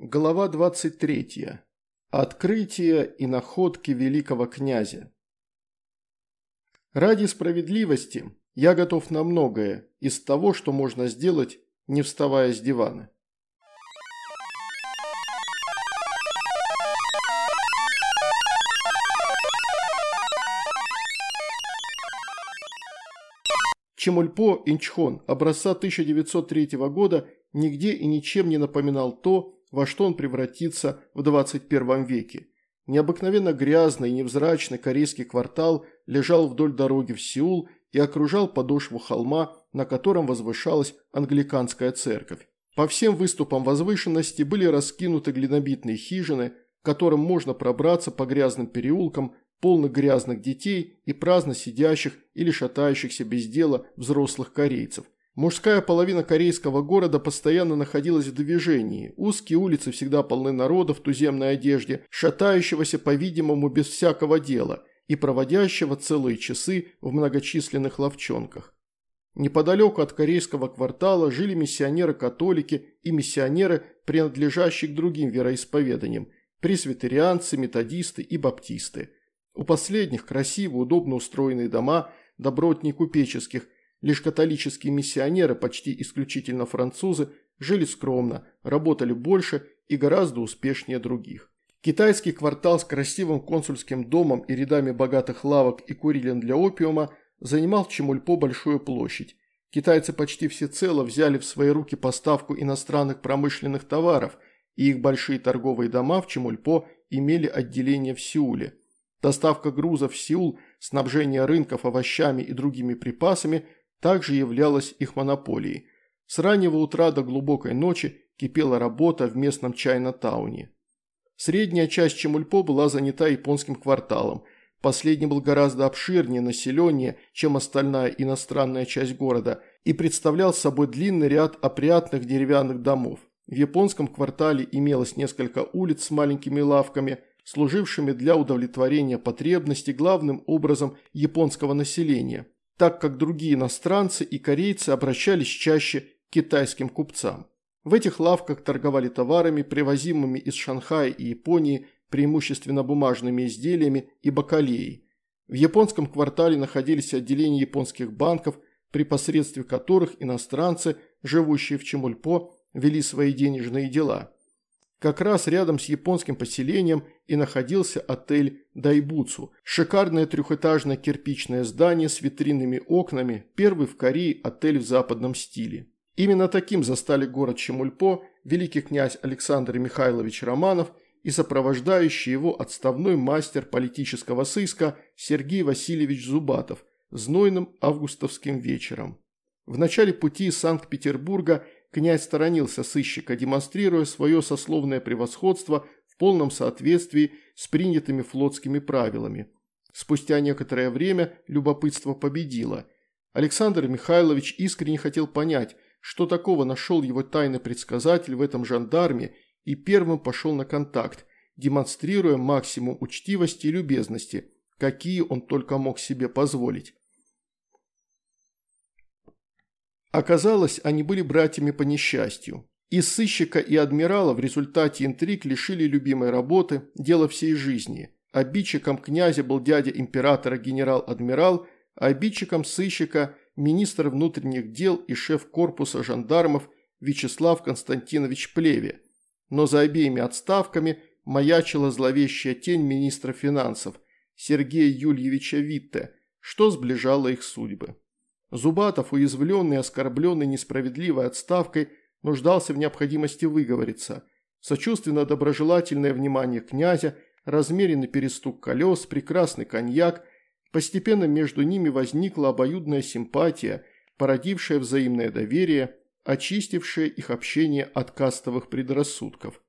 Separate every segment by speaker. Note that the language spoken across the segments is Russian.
Speaker 1: Глава 23. Открытие и находки великого князя. Ради справедливости я готов на многое из того, что можно сделать, не вставая с дивана. Чемульпо Инчхон образца 1903 года нигде и ничем не напоминал то, во что он превратится в 21 веке. Необыкновенно грязный и невзрачный корейский квартал лежал вдоль дороги в Сеул и окружал подошву холма, на котором возвышалась англиканская церковь. По всем выступам возвышенности были раскинуты глинобитные хижины, к которым можно пробраться по грязным переулкам, полных грязных детей и праздно сидящих или шатающихся без дела взрослых корейцев – Мужская половина корейского города постоянно находилась в движении. Узкие улицы всегда полны народа в туземной одежде, шатающегося, по-видимому, без всякого дела и проводящего целые часы в многочисленных ловчонках. Неподалеку от корейского квартала жили миссионеры-католики и миссионеры, принадлежащие к другим вероисповеданиям – пресвитерианцы, методисты и баптисты. У последних красиво, удобно устроенные дома, добротней купеческих – Лишь католические миссионеры, почти исключительно французы, жили скромно, работали больше и гораздо успешнее других. Китайский квартал с красивым консульским домом и рядами богатых лавок и курилин для опиума занимал в Чемульпо большую площадь. Китайцы почти всецело взяли в свои руки поставку иностранных промышленных товаров, и их большие торговые дома в Чемульпо имели отделение в Сеуле. Доставка грузов в Сеул, снабжение рынков овощами и другими припасами – также являлась их монополией. С раннего утра до глубокой ночи кипела работа в местном Чайна-тауне. Средняя часть Чемульпо была занята японским кварталом. Последний был гораздо обширнее, населеннее, чем остальная иностранная часть города, и представлял собой длинный ряд опрятных деревянных домов. В японском квартале имелось несколько улиц с маленькими лавками, служившими для удовлетворения потребностей главным образом японского населения – так как другие иностранцы и корейцы обращались чаще к китайским купцам. В этих лавках торговали товарами, привозимыми из Шанхая и Японии, преимущественно бумажными изделиями и бакалеей. В японском квартале находились отделения японских банков, при посредстве которых иностранцы, живущие в Чемульпо, вели свои денежные дела. Как раз рядом с японским поселением и находился отель Дайбуцу. Шикарное трехэтажное кирпичное здание с витринными окнами, первый в Корее отель в западном стиле. Именно таким застали город Чемульпо великий князь Александр Михайлович Романов и сопровождающий его отставной мастер политического сыска Сергей Васильевич Зубатов знойным августовским вечером. В начале пути из Санкт-Петербурга князь сторонился сыщика, демонстрируя свое сословное превосходство в полном соответствии с принятыми флотскими правилами. Спустя некоторое время любопытство победило. Александр Михайлович искренне хотел понять, что такого нашел его тайный предсказатель в этом жандарме и первым пошел на контакт, демонстрируя максимум учтивости и любезности, какие он только мог себе позволить. Оказалось, они были братьями по несчастью. И сыщика, и адмирала в результате интриг лишили любимой работы, дело всей жизни. Обидчиком князя был дядя императора генерал-адмирал, а обидчиком сыщика – министр внутренних дел и шеф корпуса жандармов Вячеслав Константинович Плеве. Но за обеими отставками маячила зловещая тень министра финансов Сергея Юльевича Витте, что сближало их судьбы. Зубатов, уязвленный оскорбленный несправедливой отставкой, нуждался в необходимости выговориться. Сочувственно-доброжелательное внимание князя, размеренный перестук колес, прекрасный коньяк. Постепенно между ними возникла обоюдная симпатия, породившая взаимное доверие, очистившая их общение от кастовых предрассудков.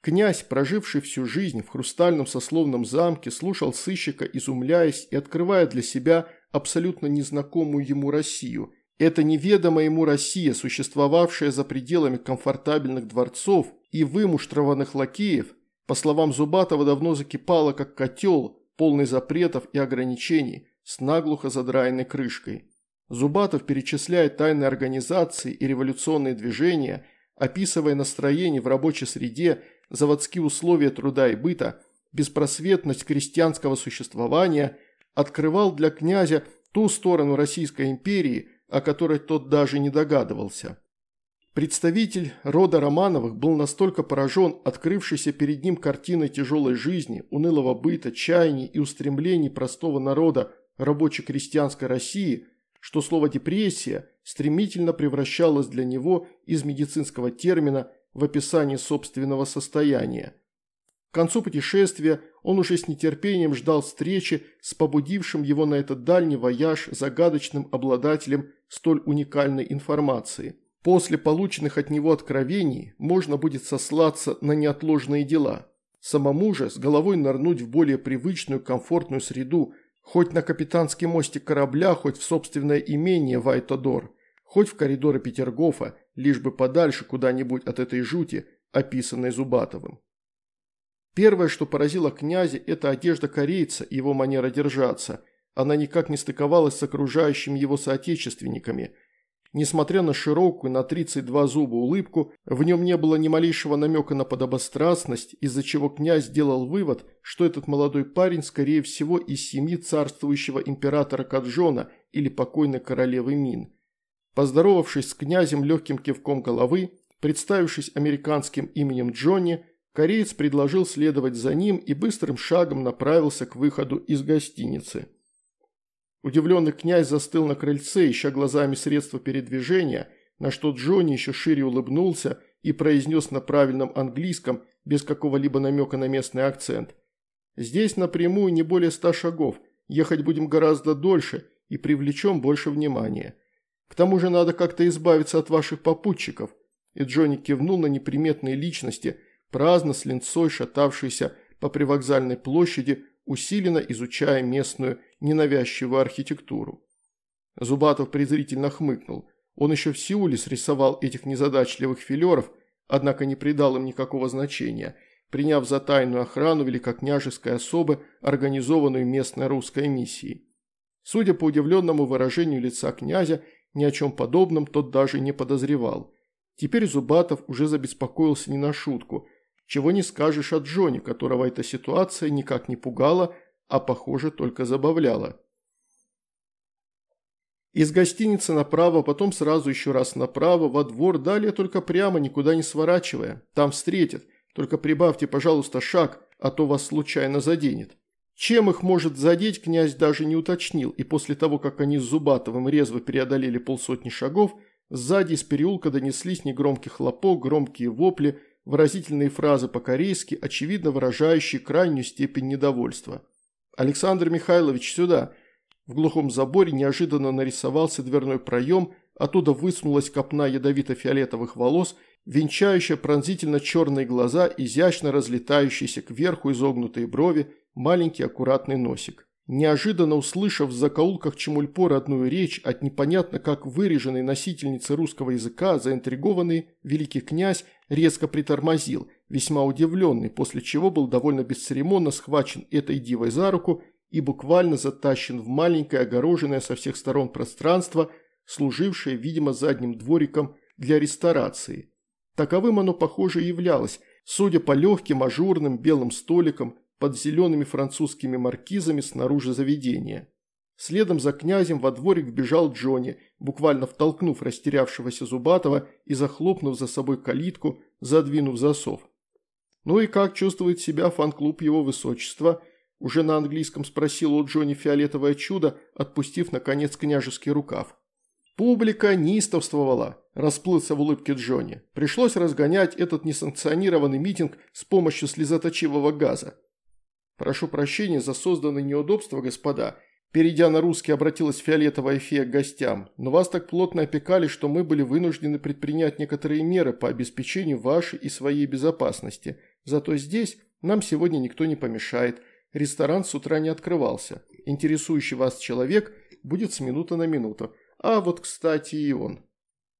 Speaker 1: Князь, проживший всю жизнь в хрустальном сословном замке, слушал сыщика, изумляясь и открывая для себя абсолютно незнакомую ему Россию. Это неведомая ему Россия, существовавшая за пределами комфортабельных дворцов и вымуштрованных лакеев, по словам Зубатова, давно закипала как котел, полный запретов и ограничений, с наглухо задраенной крышкой. Зубатов перечисляет тайные организации и революционные движения, описывая настроение в рабочей среде, заводские условия труда и быта, беспросветность крестьянского существования, открывал для князя ту сторону Российской империи, о которой тот даже не догадывался. Представитель рода Романовых был настолько поражен открывшейся перед ним картиной тяжелой жизни, унылого быта, чаяний и устремлений простого народа рабоче-крестьянской России, что слово «депрессия» стремительно превращалось для него из медицинского термина в описание собственного состояния. К концу путешествия он уже с нетерпением ждал встречи с побудившим его на этот дальний вояж загадочным обладателем столь уникальной информации – После полученных от него откровений можно будет сослаться на неотложные дела. Самому же с головой нырнуть в более привычную, комфортную среду, хоть на капитанский мостик корабля, хоть в собственное имение Вайтодор, хоть в коридоры Петергофа, лишь бы подальше куда-нибудь от этой жути, описанной Зубатовым. Первое, что поразило князя, это одежда корейца и его манера держаться. Она никак не стыковалась с окружающими его соотечественниками – Несмотря на широкую на 32 зуба улыбку, в нем не было ни малейшего намека на подобострастность, из-за чего князь сделал вывод, что этот молодой парень, скорее всего, из семьи царствующего императора Каджона или покойной королевы Мин. Поздоровавшись с князем легким кивком головы, представившись американским именем Джонни, кореец предложил следовать за ним и быстрым шагом направился к выходу из гостиницы. Удивленный князь застыл на крыльце, ища глазами средства передвижения, на что Джонни еще шире улыбнулся и произнес на правильном английском, без какого-либо намека на местный акцент. «Здесь напрямую не более ста шагов, ехать будем гораздо дольше и привлечем больше внимания. К тому же надо как-то избавиться от ваших попутчиков». И Джонни кивнул на неприметные личности, праздно с линцой шатавшиеся по привокзальной площади, усиленно изучая местную ненавязчивую архитектуру. Зубатов презрительно хмыкнул. Он еще в Сеуле срисовал этих незадачливых филеров, однако не придал им никакого значения, приняв за тайную охрану великокняжеской особы, организованную местной русской миссией. Судя по удивленному выражению лица князя, ни о чем подобном тот даже не подозревал. Теперь Зубатов уже забеспокоился не на шутку, чего не скажешь о Джоне, которого эта ситуация никак не пугала, а похоже только забавляла. Из гостиницы направо, потом сразу еще раз направо, во двор, далее только прямо, никуда не сворачивая. Там встретят. Только прибавьте, пожалуйста, шаг, а то вас случайно заденет. Чем их может задеть, князь даже не уточнил, и после того, как они с Зубатовым резво преодолели полсотни шагов, сзади из переулка донеслись негромкий хлопок, громкие вопли – выразительные фразы по-корейски, очевидно выражающие крайнюю степень недовольства. «Александр Михайлович, сюда!» В глухом заборе неожиданно нарисовался дверной проем, оттуда высунулась копна ядовито-фиолетовых волос, венчающая пронзительно черные глаза, изящно разлетающиеся кверху изогнутые брови, маленький аккуратный носик. Неожиданно услышав в закоулках Чемульпо родную речь от непонятно как выреженной носительницы русского языка, заинтригованный великий князь резко притормозил, весьма удивленный, после чего был довольно бесцеремонно схвачен этой дивой за руку и буквально затащен в маленькое огороженное со всех сторон пространство, служившее, видимо, задним двориком для ресторации. Таковым оно, похоже, и являлось, судя по легким ажурным белым столикам, под зелеными французскими маркизами снаружи заведения. Следом за князем во дворик вбежал Джонни, буквально втолкнув растерявшегося Зубатова и захлопнув за собой калитку, задвинув засов. «Ну и как чувствует себя фан-клуб его высочества?» Уже на английском спросил у Джонни фиолетовое чудо, отпустив, наконец, княжеский рукав. Публика неистовствовала, расплылся в улыбке Джонни. Пришлось разгонять этот несанкционированный митинг с помощью слезоточивого газа. «Прошу прощения за созданные неудобства, господа», Перейдя на русский, обратилась фиолетовая фея к гостям. «Но вас так плотно опекали, что мы были вынуждены предпринять некоторые меры по обеспечению вашей и своей безопасности. Зато здесь нам сегодня никто не помешает. Ресторан с утра не открывался. Интересующий вас человек будет с минуты на минуту. А вот, кстати, и он».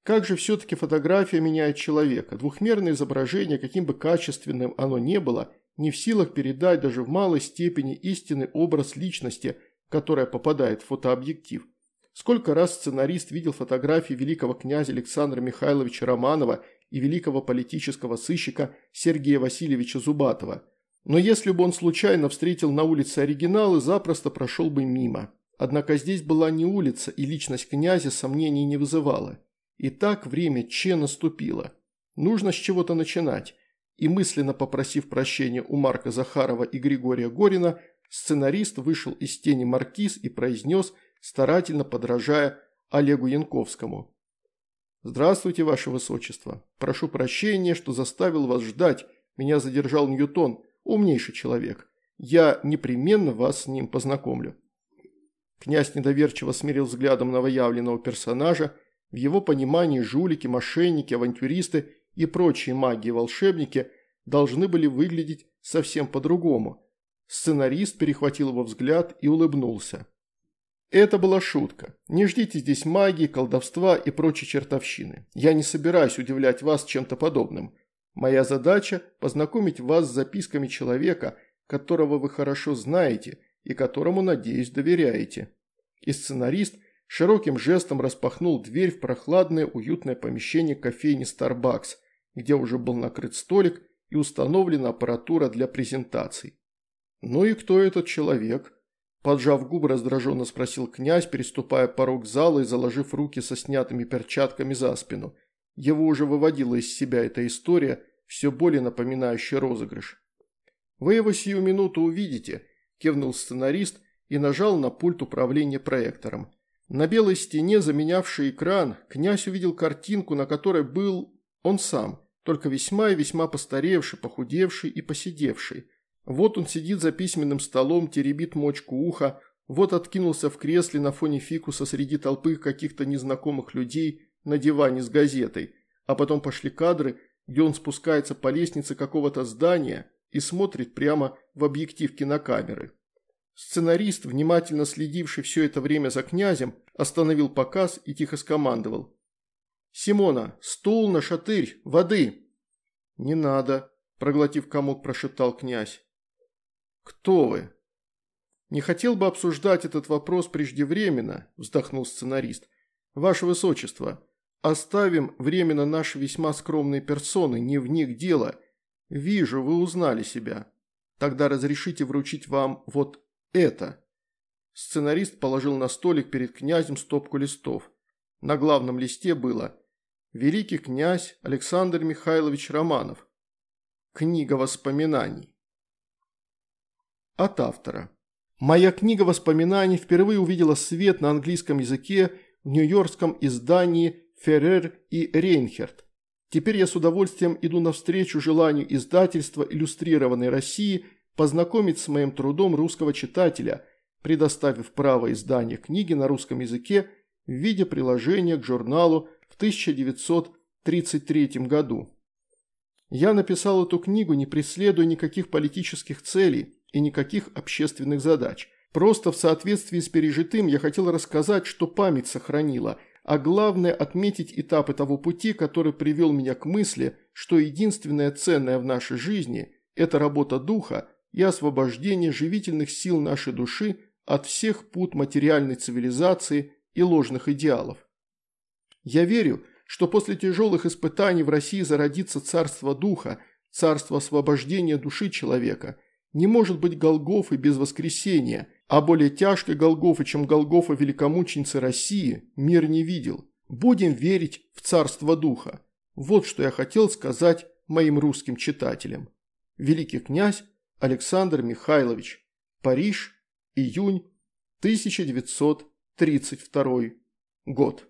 Speaker 1: Как же все-таки фотография меняет человека. Двухмерное изображение, каким бы качественным оно ни было, не в силах передать даже в малой степени истинный образ личности, которая попадает в фотообъектив. Сколько раз сценарист видел фотографии великого князя Александра Михайловича Романова и великого политического сыщика Сергея Васильевича Зубатова. Но если бы он случайно встретил на улице оригиналы, запросто прошел бы мимо. Однако здесь была не улица, и личность князя сомнений не вызывала. И так время Че наступило. Нужно с чего-то начинать. И мысленно попросив прощения у Марка Захарова и Григория Горина, сценарист вышел из тени маркиз и произнес, старательно подражая Олегу Янковскому. «Здравствуйте, ваше высочество. Прошу прощения, что заставил вас ждать. Меня задержал Ньютон, умнейший человек. Я непременно вас с ним познакомлю». Князь недоверчиво смирил взглядом новоявленного персонажа. В его понимании жулики, мошенники, авантюристы и прочие маги и волшебники должны были выглядеть совсем по-другому. Сценарист перехватил его взгляд и улыбнулся. Это была шутка. Не ждите здесь магии, колдовства и прочей чертовщины. Я не собираюсь удивлять вас чем-то подобным. Моя задача – познакомить вас с записками человека, которого вы хорошо знаете и которому, надеюсь, доверяете. И сценарист широким жестом распахнул дверь в прохладное уютное помещение кофейни Starbucks, где уже был накрыт столик и установлена аппаратура для презентаций. Ну и кто этот человек? Поджав губы, раздраженно спросил князь, переступая порог зала и заложив руки со снятыми перчатками за спину. Его уже выводила из себя эта история, все более напоминающая розыгрыш. «Вы его сию минуту увидите», – кивнул сценарист и нажал на пульт управления проектором. На белой стене, заменявшей экран, князь увидел картинку, на которой был он сам, только весьма и весьма постаревший, похудевший и посидевший. Вот он сидит за письменным столом, теребит мочку уха, вот откинулся в кресле на фоне фикуса среди толпы каких-то незнакомых людей на диване с газетой, а потом пошли кадры, где он спускается по лестнице какого-то здания и смотрит прямо в объектив кинокамеры. Сценарист, внимательно следивший все это время за князем, остановил показ и тихо скомандовал. «Симона, стул на шатырь, воды!» «Не надо», – проглотив комок, прошептал князь. «Кто вы?» «Не хотел бы обсуждать этот вопрос преждевременно», – вздохнул сценарист. «Ваше Высочество, оставим временно наши весьма скромные персоны, не в них дело. Вижу, вы узнали себя. Тогда разрешите вручить вам вот это». Сценарист положил на столик перед князем стопку листов. На главном листе было «Великий князь Александр Михайлович Романов. Книга воспоминаний». От автора. Моя книга воспоминаний впервые увидела свет на английском языке в нью-йоркском издании «Феррер и Рейнхерт». Теперь я с удовольствием иду навстречу желанию издательства иллюстрированной России познакомить с моим трудом русского читателя, предоставив право издания книги на русском языке в виде приложения к журналу в 1933 году. Я написал эту книгу, не преследуя никаких политических целей, и никаких общественных задач. Просто в соответствии с пережитым я хотел рассказать, что память сохранила, а главное отметить этапы того пути, который привел меня к мысли, что единственное ценное в нашей жизни – это работа духа и освобождение живительных сил нашей души от всех пут материальной цивилизации и ложных идеалов. Я верю, что после тяжелых испытаний в России зародится царство духа, царство освобождения души человека – не может быть Голгофы без воскресения, а более тяжкой Голгофы, чем Голгофа великомученицы России, мир не видел. Будем верить в Царство Духа. Вот что я хотел сказать моим русским читателям. Великий князь Александр Михайлович. Париж. Июнь 1932 год.